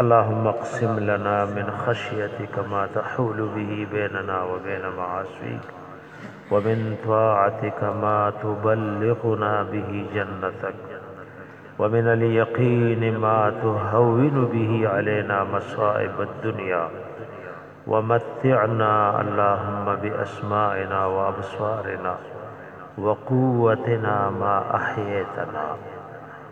اللهم اقسم لنا من خشيتك ما تحول به بيننا وبين معاصيك ومن طاعتك ما تبلغنا به جنتك ومن اليقين ما تهون به علينا مصائب الدنيا ومتعنا اللهم بأسمائنا وأبصارنا وقوتنا ما أحييتنا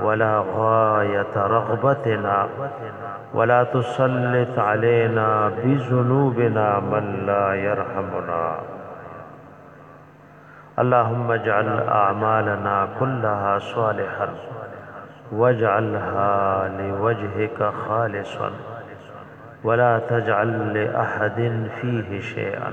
ولا غاية رغبتنا ولا تسلط علينا بذنوبنا من لا يرحمنا اللهم اجعل أعمالنا كلها صالحا واجعلها لوجهك خالصا ولا تجعل لأحد فيه شيئا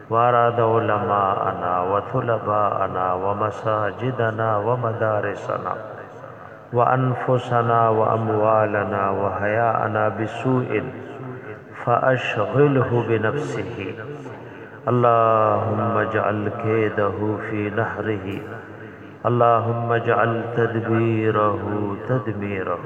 وأراد علماءنا وثلباءنا ومساجدنا ومدارسنا وأنفسنا وأموالنا وحياءنا بسوء فأشغله بنفسه اللهم اجعل كيده في نحره اللهم اجعل تدبيره تدميره